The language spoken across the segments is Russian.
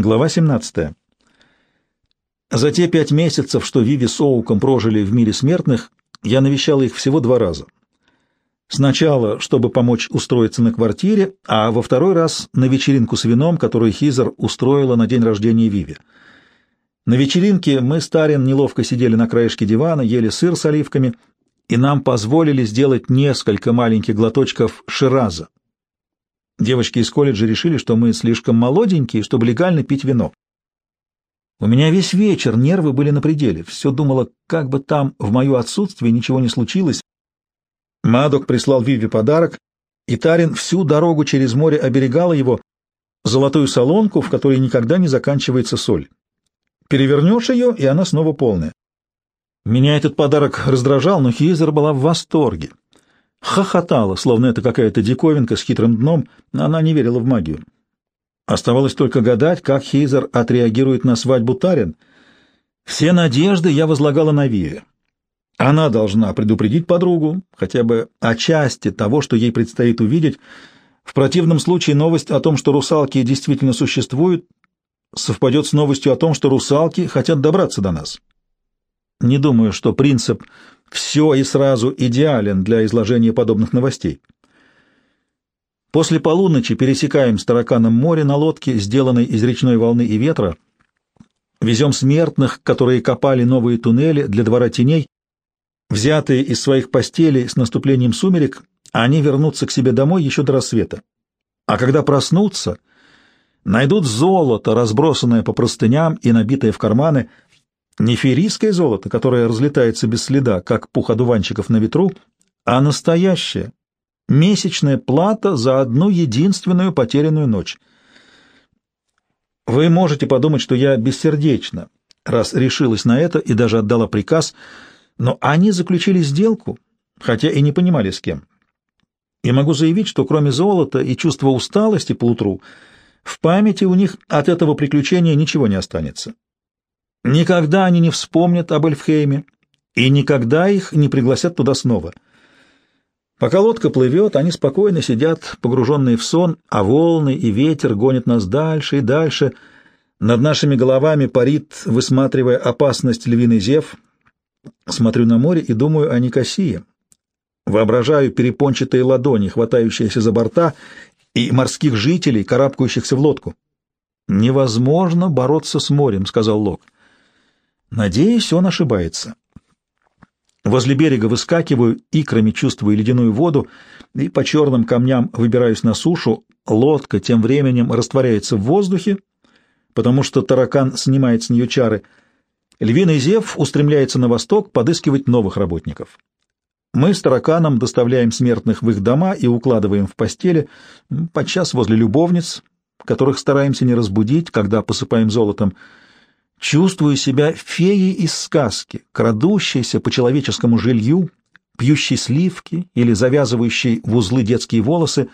Глава 17. За те пять месяцев, что Виви с Оуком прожили в мире смертных, я навещал их всего два раза. Сначала, чтобы помочь устроиться на квартире, а во второй раз на вечеринку с вином, которую Хизер устроила на день рождения Виви. На вечеринке мы с Тарин неловко сидели на краешке дивана, ели сыр с оливками, и нам позволили сделать несколько маленьких глоточков шираза, Девочки из колледжа решили, что мы слишком молоденькие, чтобы легально пить вино. У меня весь вечер нервы были на пределе. Все думала, как бы там в мое отсутствие ничего не случилось. Мадок прислал Виве подарок, и Тарин всю дорогу через море оберегала его, золотую солонку, в которой никогда не заканчивается соль. Перевернешь ее, и она снова полная. Меня этот подарок раздражал, но Хизер была в восторге хохотала, словно это какая-то диковинка с хитрым дном, но она не верила в магию. Оставалось только гадать, как Хейзер отреагирует на свадьбу Тарин. Все надежды я возлагала на Виве. Она должна предупредить подругу, хотя бы о части того, что ей предстоит увидеть. В противном случае новость о том, что русалки действительно существуют, совпадет с новостью о том, что русалки хотят добраться до нас. Не думаю, что принцип «все и сразу» идеален для изложения подобных новостей. После полуночи пересекаем с тараканом море на лодке, сделанной из речной волны и ветра, везем смертных, которые копали новые туннели для двора теней, взятые из своих постелей с наступлением сумерек, они вернутся к себе домой еще до рассвета. А когда проснутся, найдут золото, разбросанное по простыням и набитое в карманы, не ферийское золото, которое разлетается без следа, как пух одуванчиков на ветру, а настоящее, месячная плата за одну единственную потерянную ночь. Вы можете подумать, что я бессердечна, раз решилась на это и даже отдала приказ, но они заключили сделку, хотя и не понимали с кем. И могу заявить, что кроме золота и чувства усталости поутру, в памяти у них от этого приключения ничего не останется. Никогда они не вспомнят об Эльфхейме, и никогда их не пригласят туда снова. Пока лодка плывет, они спокойно сидят, погруженные в сон, а волны и ветер гонят нас дальше и дальше. Над нашими головами парит, высматривая опасность львиный зев. Смотрю на море и думаю о Никосии. Воображаю перепончатые ладони, хватающиеся за борта, и морских жителей, карабкающихся в лодку. «Невозможно бороться с морем», — сказал Лок. Надеюсь, он ошибается. Возле берега выскакиваю, икрами чувствую ледяную воду, и по черным камням выбираюсь на сушу. Лодка тем временем растворяется в воздухе, потому что таракан снимает с нее чары. Львиный зев устремляется на восток подыскивать новых работников. Мы с тараканом доставляем смертных в их дома и укладываем в постели, подчас возле любовниц, которых стараемся не разбудить, когда посыпаем золотом, Чувствую себя феей из сказки, крадущейся по человеческому жилью, пьющей сливки или завязывающей в узлы детские волосы.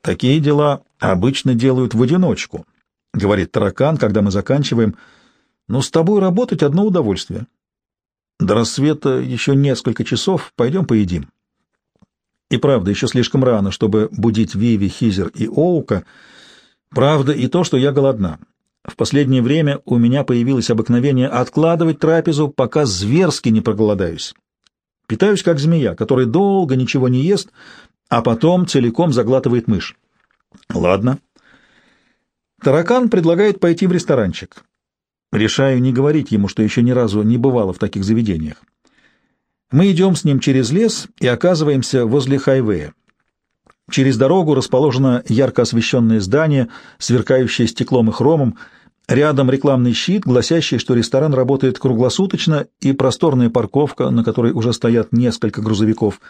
Такие дела обычно делают в одиночку, — говорит таракан, когда мы заканчиваем. Но с тобой работать одно удовольствие. До рассвета еще несколько часов, пойдем поедим. И правда, еще слишком рано, чтобы будить Виви, Хизер и Оука. Правда и то, что я голодна. В последнее время у меня появилось обыкновение откладывать трапезу, пока зверски не проголодаюсь. Питаюсь как змея, который долго ничего не ест, а потом целиком заглатывает мышь. Ладно. Таракан предлагает пойти в ресторанчик. Решаю не говорить ему, что еще ни разу не бывало в таких заведениях. Мы идем с ним через лес и оказываемся возле хайвея. Через дорогу расположено ярко освещенное здание, сверкающее стеклом и хромом. Рядом рекламный щит, гласящий, что ресторан работает круглосуточно, и просторная парковка, на которой уже стоят несколько грузовиков.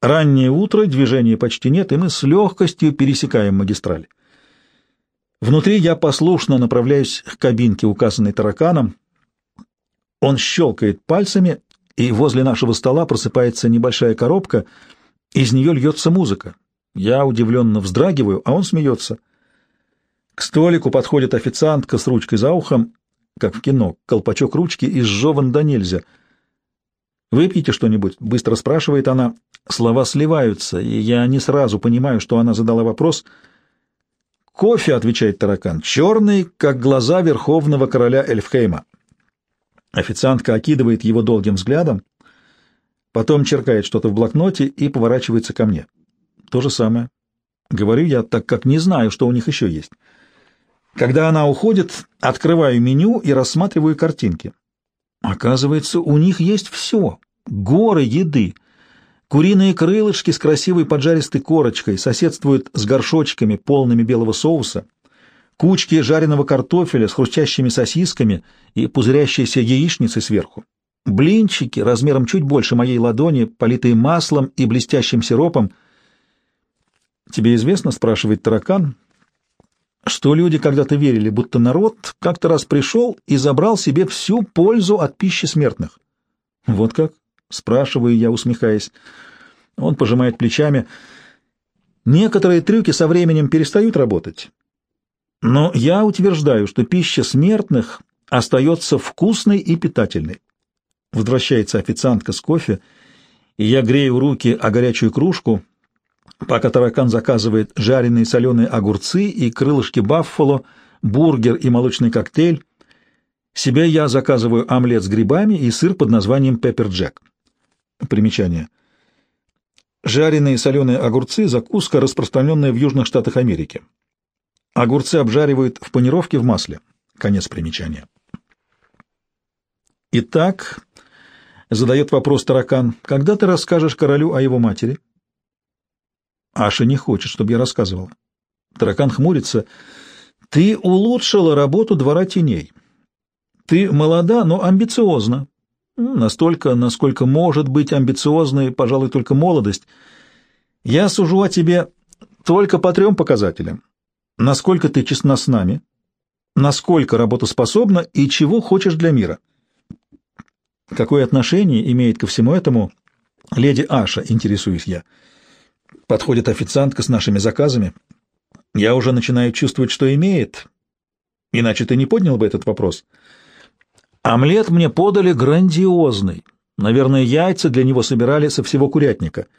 Раннее утро, движения почти нет, и мы с легкостью пересекаем магистраль. Внутри я послушно направляюсь к кабинке, указанной тараканом. Он щелкает пальцами, и возле нашего стола просыпается небольшая коробка, из нее льется музыка. Я удивленно вздрагиваю, а он смеется. К столику подходит официантка с ручкой за ухом, как в кино, колпачок ручки изжеван до нельзя. «Выпьете что-нибудь?» — быстро спрашивает она. Слова сливаются, и я не сразу понимаю, что она задала вопрос. «Кофе», — отвечает таракан, — «черный, как глаза верховного короля Эльфхейма». Официантка окидывает его долгим взглядом, потом черкает что-то в блокноте и поворачивается ко мне. То же самое. Говорю я, так как не знаю, что у них еще есть. Когда она уходит, открываю меню и рассматриваю картинки. Оказывается, у них есть все. Горы еды. Куриные крылышки с красивой поджаристой корочкой соседствуют с горшочками, полными белого соуса кучки жареного картофеля с хрустящими сосисками и пузырящейся яичницей сверху, блинчики размером чуть больше моей ладони, политые маслом и блестящим сиропом. «Тебе известно, — спрашивает таракан, — что люди когда-то верили, будто народ как-то раз пришел и забрал себе всю пользу от пищи смертных?» «Вот как?» — спрашиваю я, усмехаясь. Он пожимает плечами. «Некоторые трюки со временем перестают работать» Но я утверждаю, что пища смертных остается вкусной и питательной. Возвращается официантка с кофе, и я грею руки о горячую кружку, пока таракан заказывает жареные соленые огурцы и крылышки баффало, бургер и молочный коктейль. Себе я заказываю омлет с грибами и сыр под названием пеппер джек. Примечание. Жареные соленые огурцы – закуска, распространенная в Южных Штатах Америки. Огурцы обжаривают в панировке в масле. Конец примечания. Итак, задает вопрос таракан, когда ты расскажешь королю о его матери? Аша не хочет, чтобы я рассказывал. Таракан хмурится. Ты улучшила работу двора теней. Ты молода, но амбициозна. Настолько, насколько может быть амбициозной, пожалуй, только молодость. Я сужу о тебе только по трем показателям насколько ты честна с нами, насколько работоспособна и чего хочешь для мира. Какое отношение имеет ко всему этому леди Аша, интересуюсь я. Подходит официантка с нашими заказами. Я уже начинаю чувствовать, что имеет. Иначе ты не поднял бы этот вопрос. Омлет мне подали грандиозный. Наверное, яйца для него собирали со всего курятника —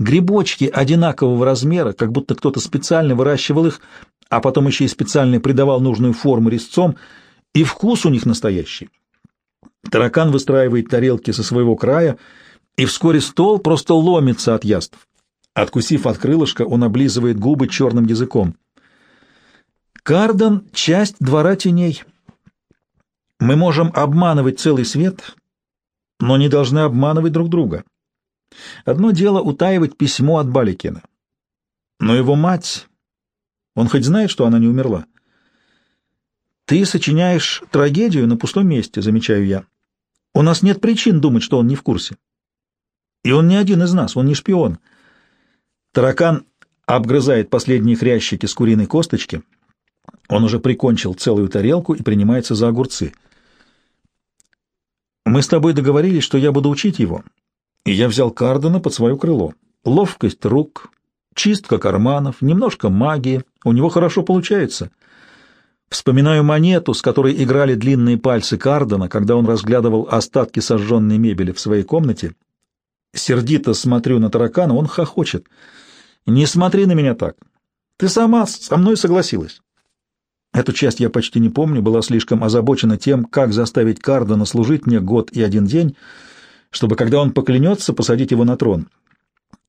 Грибочки одинакового размера, как будто кто-то специально выращивал их, а потом еще и специально придавал нужную форму резцом, и вкус у них настоящий. Таракан выстраивает тарелки со своего края, и вскоре стол просто ломится от яств. Откусив от крылышка, он облизывает губы черным языком. Кардон — часть двора теней. Мы можем обманывать целый свет, но не должны обманывать друг друга. Одно дело утаивать письмо от Баликина. Но его мать... Он хоть знает, что она не умерла? Ты сочиняешь трагедию на пустом месте, замечаю я. У нас нет причин думать, что он не в курсе. И он не один из нас, он не шпион. Таракан обгрызает последние хрящики с куриной косточки. Он уже прикончил целую тарелку и принимается за огурцы. Мы с тобой договорились, что я буду учить его, и я взял Кардена под свое крыло. Ловкость рук, чистка карманов, немножко магии. У него хорошо получается. Вспоминаю монету, с которой играли длинные пальцы Кардена, когда он разглядывал остатки сожженной мебели в своей комнате. Сердито смотрю на таракана, он хохочет. «Не смотри на меня так. Ты сама со мной согласилась». Эту часть я почти не помню, была слишком озабочена тем, как заставить Кардена служить мне год и один день, чтобы, когда он поклянется, посадить его на трон.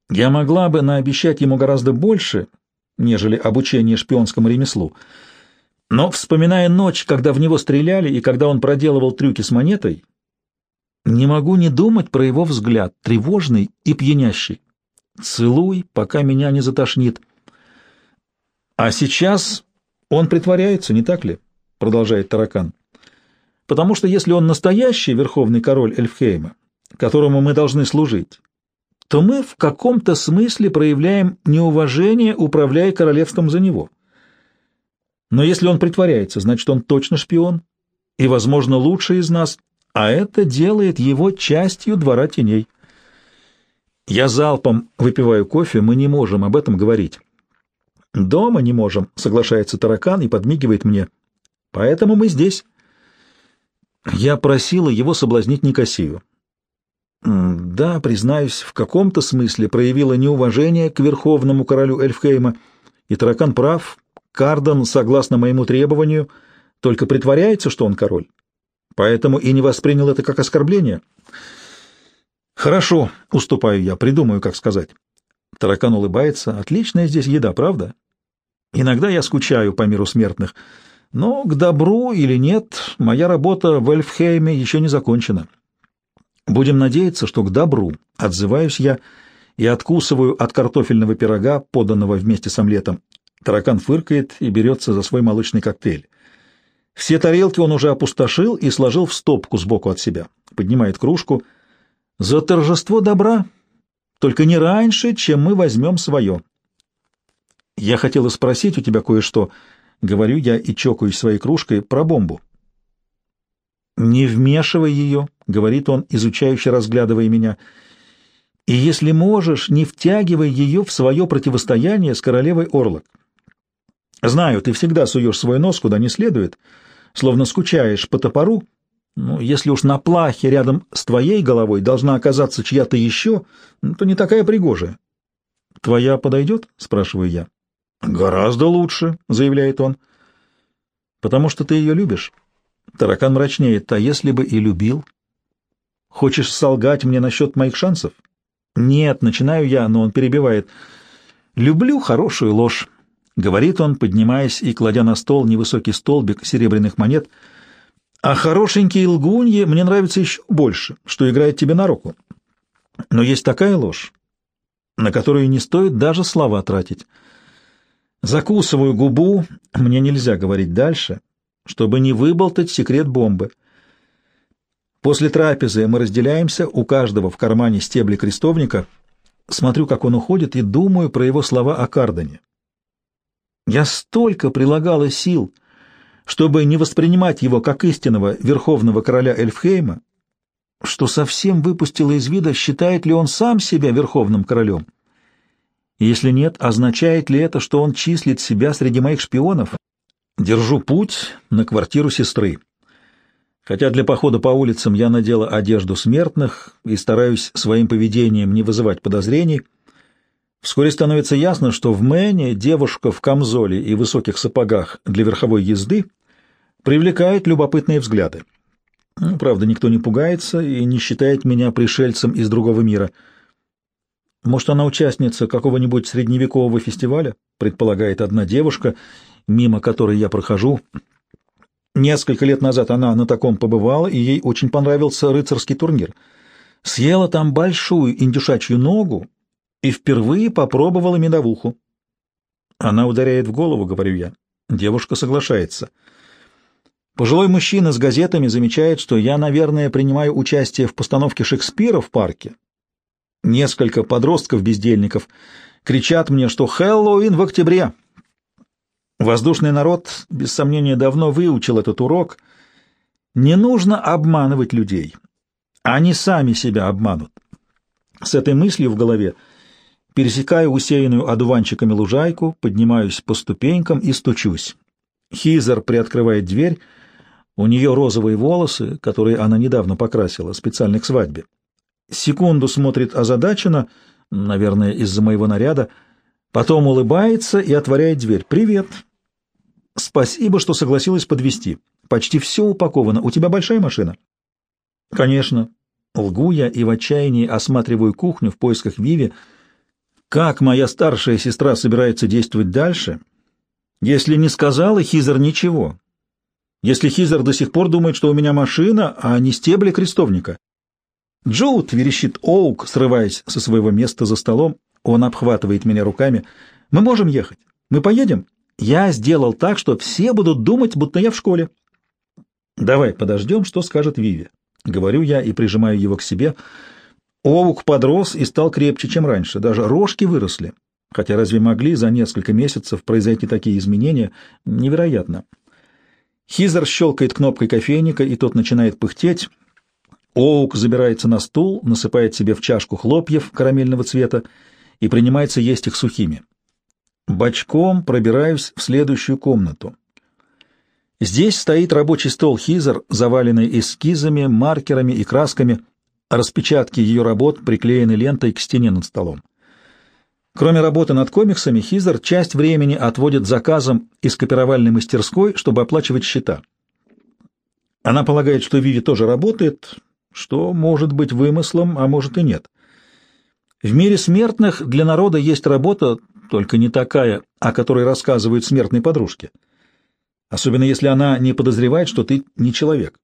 Я могла бы наобещать ему гораздо больше, нежели обучение шпионскому ремеслу. Но, вспоминая ночь, когда в него стреляли и когда он проделывал трюки с монетой, не могу не думать про его взгляд, тревожный и пьянящий. «Целуй, пока меня не затошнит». «А сейчас он притворяется, не так ли?» — продолжает таракан. «Потому что если он настоящий верховный король Эльфхейма, которому мы должны служить, то мы в каком-то смысле проявляем неуважение, управляя королевством за него. Но если он притворяется, значит, он точно шпион и, возможно, лучший из нас, а это делает его частью двора теней. Я залпом выпиваю кофе, мы не можем об этом говорить. Дома не можем, соглашается таракан и подмигивает мне. Поэтому мы здесь. Я просила его соблазнить Никосию. Да, признаюсь, в каком-то смысле проявила неуважение к верховному королю Эльфхейма, и таракан прав, Кардон, согласно моему требованию, только притворяется, что он король. Поэтому и не воспринял это как оскорбление. Хорошо, уступаю я, придумаю, как сказать. Таракан улыбается. Отличная здесь еда, правда? Иногда я скучаю по миру смертных, но к добру или нет, моя работа в Эльфхейме еще не закончена. Будем надеяться, что к добру, отзываюсь я и откусываю от картофельного пирога, поданного вместе с омлетом. Таракан фыркает и берется за свой молочный коктейль. Все тарелки он уже опустошил и сложил в стопку сбоку от себя. Поднимает кружку. «За торжество добра! Только не раньше, чем мы возьмем свое». «Я хотела спросить у тебя кое-что», — говорю я и чокаюсь своей кружкой, — «про бомбу». «Не вмешивай ее», — говорит он, изучающе разглядывая меня, — «и если можешь, не втягивай ее в свое противостояние с королевой Орлок. Знаю, ты всегда суешь свой нос куда не следует, словно скучаешь по топору, но если уж на плахе рядом с твоей головой должна оказаться чья-то еще, ну, то не такая пригожая. — Твоя подойдет? — спрашиваю я. — Гораздо лучше, — заявляет он. — Потому что ты ее любишь. Таракан мрачнеет. — А если бы и любил? — Хочешь солгать мне насчет моих шансов? — Нет, начинаю я, но он перебивает. — Люблю хорошую ложь. — говорит он, поднимаясь и кладя на стол невысокий столбик серебряных монет. «А хорошенькие лгуньи мне нравятся еще больше, что играет тебе на руку. Но есть такая ложь, на которую не стоит даже слова тратить. Закусываю губу, мне нельзя говорить дальше, чтобы не выболтать секрет бомбы. После трапезы мы разделяемся, у каждого в кармане стебли крестовника. Смотрю, как он уходит, и думаю про его слова о Кардане. Я столько прилагала сил, чтобы не воспринимать его как истинного верховного короля Эльфхейма, что совсем выпустила из вида, считает ли он сам себя верховным королем. Если нет, означает ли это, что он числит себя среди моих шпионов? Держу путь на квартиру сестры. Хотя для похода по улицам я надела одежду смертных и стараюсь своим поведением не вызывать подозрений, Вскоре становится ясно, что в Мэне девушка в камзоле и высоких сапогах для верховой езды привлекает любопытные взгляды. Ну, правда, никто не пугается и не считает меня пришельцем из другого мира. Может, она участница какого-нибудь средневекового фестиваля, предполагает одна девушка, мимо которой я прохожу. Несколько лет назад она на таком побывала, и ей очень понравился рыцарский турнир. Съела там большую индюшачью ногу и впервые попробовала медовуху. Она ударяет в голову, говорю я. Девушка соглашается. Пожилой мужчина с газетами замечает, что я, наверное, принимаю участие в постановке Шекспира в парке. Несколько подростков-бездельников кричат мне, что Хэллоуин в октябре. Воздушный народ, без сомнения, давно выучил этот урок. Не нужно обманывать людей. Они сами себя обманут. С этой мыслью в голове Пересекаю усеянную одуванчиками лужайку, поднимаюсь по ступенькам и стучусь. Хизер приоткрывает дверь. У нее розовые волосы, которые она недавно покрасила, специально к свадьбе. Секунду смотрит озадаченно, наверное, из-за моего наряда, потом улыбается и отворяет дверь. «Привет!» «Спасибо, что согласилась подвести. Почти все упаковано. У тебя большая машина?» «Конечно». Лгу я и в отчаянии осматриваю кухню в поисках Виви, — как моя старшая сестра собирается действовать дальше, если не сказала Хизер ничего? Если Хизер до сих пор думает, что у меня машина, а не стебли крестовника? Джоут, верещит Оук, срываясь со своего места за столом, он обхватывает меня руками. Мы можем ехать. Мы поедем? Я сделал так, что все будут думать, будто я в школе. Давай подождем, что скажет Виви. Говорю я и прижимаю его к себе, — Оук подрос и стал крепче, чем раньше, даже рожки выросли. Хотя разве могли за несколько месяцев произойти такие изменения? Невероятно. Хизер щелкает кнопкой кофейника, и тот начинает пыхтеть. Оук забирается на стул, насыпает себе в чашку хлопьев карамельного цвета и принимается есть их сухими. Бочком пробираюсь в следующую комнату. Здесь стоит рабочий стол Хизер, заваленный эскизами, маркерами и красками — Распечатки ее работ приклеены лентой к стене над столом. Кроме работы над комиксами, Хизер часть времени отводит заказам из копировальной мастерской, чтобы оплачивать счета. Она полагает, что Виви тоже работает, что может быть вымыслом, а может и нет. В мире смертных для народа есть работа, только не такая, о которой рассказывают смертные подружки. Особенно если она не подозревает, что ты не человек.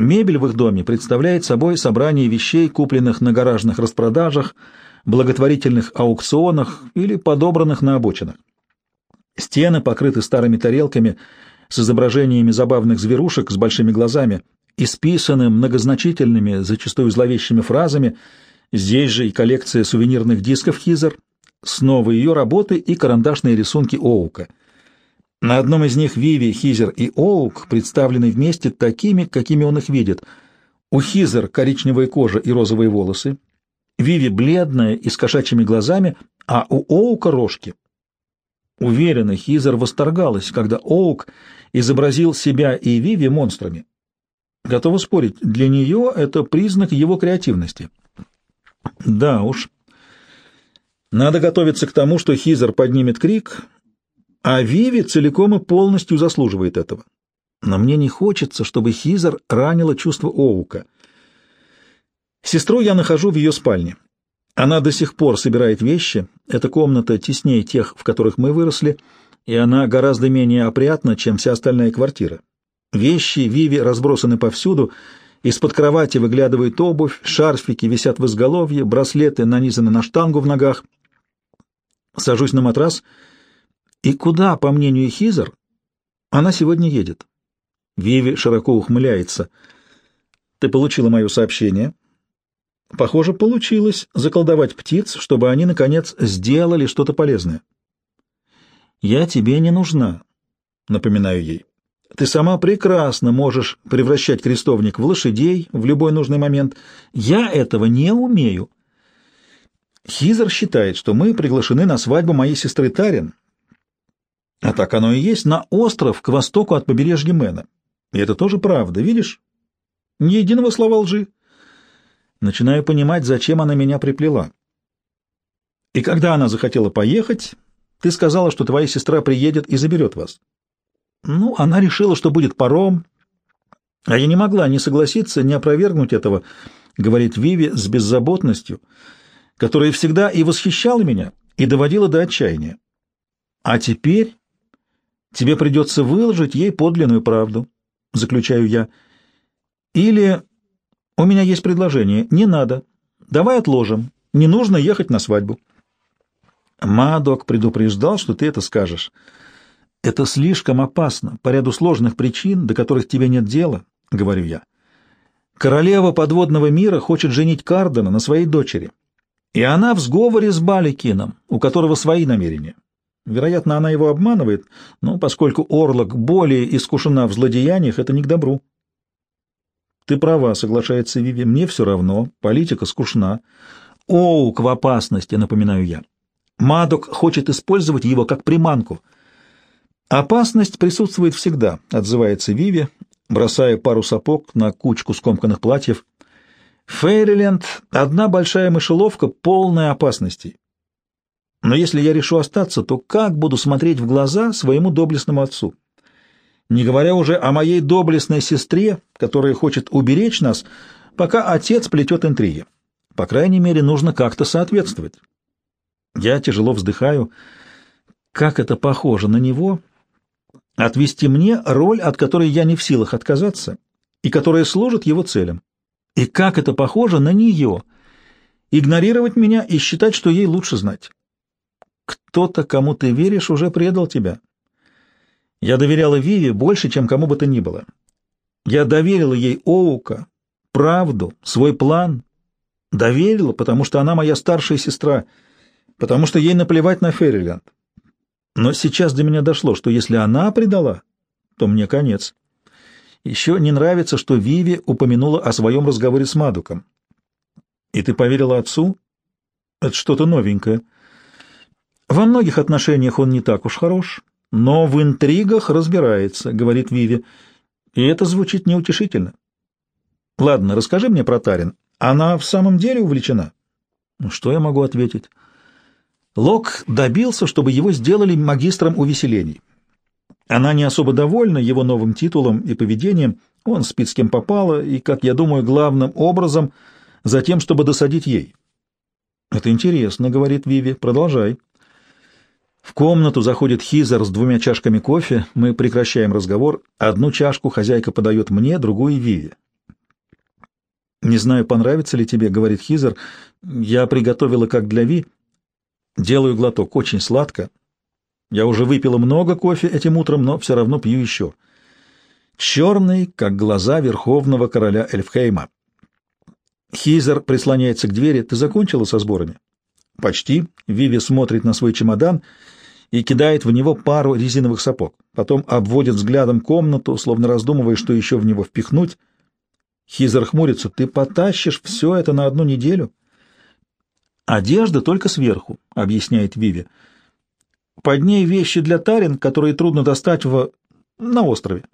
Мебель в их доме представляет собой собрание вещей, купленных на гаражных распродажах, благотворительных аукционах или подобранных на обочинах. Стены покрыты старыми тарелками с изображениями забавных зверушек с большими глазами, исписаны многозначительными, зачастую зловещими фразами. Здесь же и коллекция сувенирных дисков Хизер, снова ее работы и карандашные рисунки Оука. На одном из них Виви, Хизер и Оук представлены вместе такими, какими он их видит. У Хизер коричневая кожа и розовые волосы, Виви бледная и с кошачьими глазами, а у Оука рожки. Уверенно, Хизер восторгалась, когда Оук изобразил себя и Виви монстрами. Готова спорить, для нее это признак его креативности. Да уж. Надо готовиться к тому, что Хизер поднимет крик, а Виви целиком и полностью заслуживает этого. Но мне не хочется, чтобы Хизер ранила чувство Оука — Сестру я нахожу в ее спальне. Она до сих пор собирает вещи. Эта комната теснее тех, в которых мы выросли, и она гораздо менее опрятна, чем вся остальная квартира. Вещи Виви разбросаны повсюду, из-под кровати выглядывает обувь, шарфики висят в изголовье, браслеты нанизаны на штангу в ногах. Сажусь на матрас, и куда, по мнению Хизер, она сегодня едет? Виви широко ухмыляется. «Ты получила мое сообщение?» Похоже, получилось заколдовать птиц, чтобы они, наконец, сделали что-то полезное. «Я тебе не нужна», — напоминаю ей. «Ты сама прекрасно можешь превращать крестовник в лошадей в любой нужный момент. Я этого не умею». Хизер считает, что мы приглашены на свадьбу моей сестры Тарин. А так оно и есть, на остров к востоку от побережья Мэна. И это тоже правда, видишь? Ни единого слова лжи. Начинаю понимать, зачем она меня приплела. И когда она захотела поехать, ты сказала, что твоя сестра приедет и заберет вас. Ну, она решила, что будет паром, а я не могла ни согласиться, ни опровергнуть этого, говорит Виви с беззаботностью, которая всегда и восхищала меня, и доводила до отчаяния. А теперь тебе придется выложить ей подлинную правду, заключаю я. Или у меня есть предложение. Не надо. Давай отложим. Не нужно ехать на свадьбу. Мадок предупреждал, что ты это скажешь. Это слишком опасно, по ряду сложных причин, до которых тебе нет дела, — говорю я. Королева подводного мира хочет женить Кардена на своей дочери. И она в сговоре с Баликином, у которого свои намерения. Вероятно, она его обманывает, но поскольку Орлок более искушена в злодеяниях, это не к добру. Ты права, соглашается Виви. Мне все равно. Политика скучна. Оук в опасности, напоминаю я. Мадок хочет использовать его как приманку. Опасность присутствует всегда, отзывается Виви, бросая пару сапог на кучку скомканных платьев. Фейриленд — одна большая мышеловка, полная опасностей. Но если я решу остаться, то как буду смотреть в глаза своему доблестному отцу? не говоря уже о моей доблестной сестре, которая хочет уберечь нас, пока отец плетет интриги. По крайней мере, нужно как-то соответствовать. Я тяжело вздыхаю. Как это похоже на него? Отвести мне роль, от которой я не в силах отказаться, и которая служит его целям. И как это похоже на нее? Игнорировать меня и считать, что ей лучше знать. Кто-то, кому ты веришь, уже предал тебя. Я доверяла Виве больше, чем кому бы то ни было. Я доверила ей Оука, правду, свой план. Доверила, потому что она моя старшая сестра, потому что ей наплевать на Ферриленд. Но сейчас до меня дошло, что если она предала, то мне конец. Еще не нравится, что Виви упомянула о своем разговоре с Мадуком. И ты поверила отцу? Это что-то новенькое. Во многих отношениях он не так уж хорош, но в интригах разбирается, говорит Виви, и это звучит неутешительно. Ладно, расскажи мне про Тарин. Она в самом деле увлечена? Ну, что я могу ответить? Лок добился, чтобы его сделали магистром увеселений. Она не особо довольна его новым титулом и поведением, он спит с кем попало, и, как я думаю, главным образом за тем, чтобы досадить ей. «Это интересно», — говорит Виви, — «продолжай». В комнату заходит Хизер с двумя чашками кофе, мы прекращаем разговор. Одну чашку хозяйка подает мне, другую — Виви. «Не знаю, понравится ли тебе», — говорит Хизер. «Я приготовила как для Ви». Делаю глоток, очень сладко. Я уже выпила много кофе этим утром, но все равно пью еще. Черный, как глаза верховного короля Эльфхейма. Хизер прислоняется к двери. «Ты закончила со сборами?» «Почти». Виви смотрит на свой чемодан и кидает в него пару резиновых сапог. Потом обводит взглядом комнату, словно раздумывая, что еще в него впихнуть. Хизер хмурится. «Ты потащишь все это на одну неделю?» «Одежда только сверху», — объясняет Виви. «Под ней вещи для Тарин, которые трудно достать в... на острове».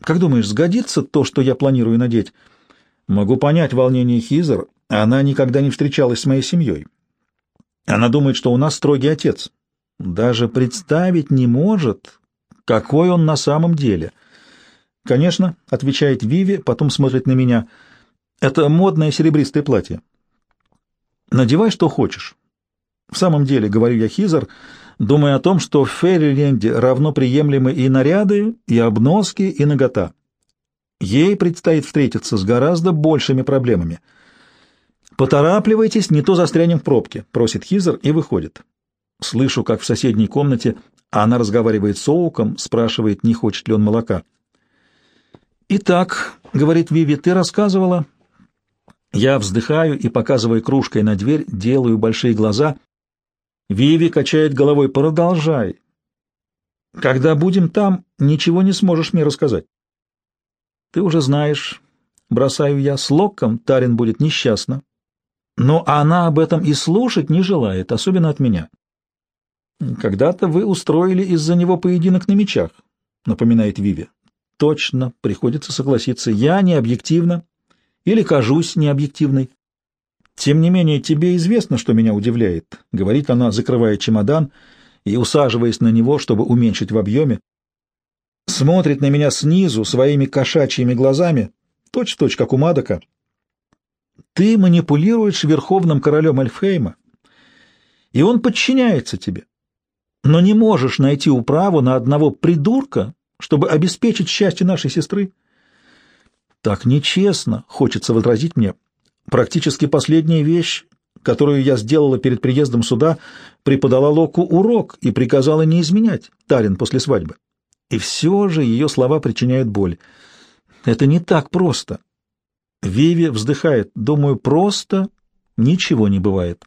«Как думаешь, сгодится то, что я планирую надеть?» «Могу понять волнение Хизер. Она никогда не встречалась с моей семьей. Она думает, что у нас строгий отец. Даже представить не может, какой он на самом деле». «Конечно», — отвечает Виви, потом смотрит на меня. «Это модное серебристое платье». «Надевай, что хочешь». В самом деле, говорю я Хизер, думая о том, что в Ферриленде равно приемлемы и наряды, и обноски, и нагота. Ей предстоит встретиться с гораздо большими проблемами. «Поторапливайтесь, не то застрянем в пробке», — просит Хизер и выходит. Слышу, как в соседней комнате она разговаривает с Оуком, спрашивает, не хочет ли он молока. «Итак», — говорит Виви, — «ты рассказывала...» Я вздыхаю и, показывая кружкой на дверь, делаю большие глаза. Виви качает головой. «Продолжай. Когда будем там, ничего не сможешь мне рассказать». «Ты уже знаешь...» — бросаю я. «С Локком Тарин будет несчастна. Но она об этом и слушать не желает, особенно от меня». «Когда-то вы устроили из-за него поединок на мечах», — напоминает Виви. Точно, приходится согласиться. Я не объективна или кажусь необъективной. Тем не менее, тебе известно, что меня удивляет, — говорит она, закрывая чемодан и усаживаясь на него, чтобы уменьшить в объеме. Смотрит на меня снизу своими кошачьими глазами, точь-в-точь, -точь, как у Мадока. Ты манипулируешь верховным королем Эльфхейма, и он подчиняется тебе, но не можешь найти управу на одного придурка, чтобы обеспечить счастье нашей сестры? Так нечестно, хочется возразить мне. Практически последняя вещь, которую я сделала перед приездом сюда, преподала Локу урок и приказала не изменять Тарин после свадьбы. И все же ее слова причиняют боль. Это не так просто. Виви вздыхает. Думаю, просто ничего не бывает.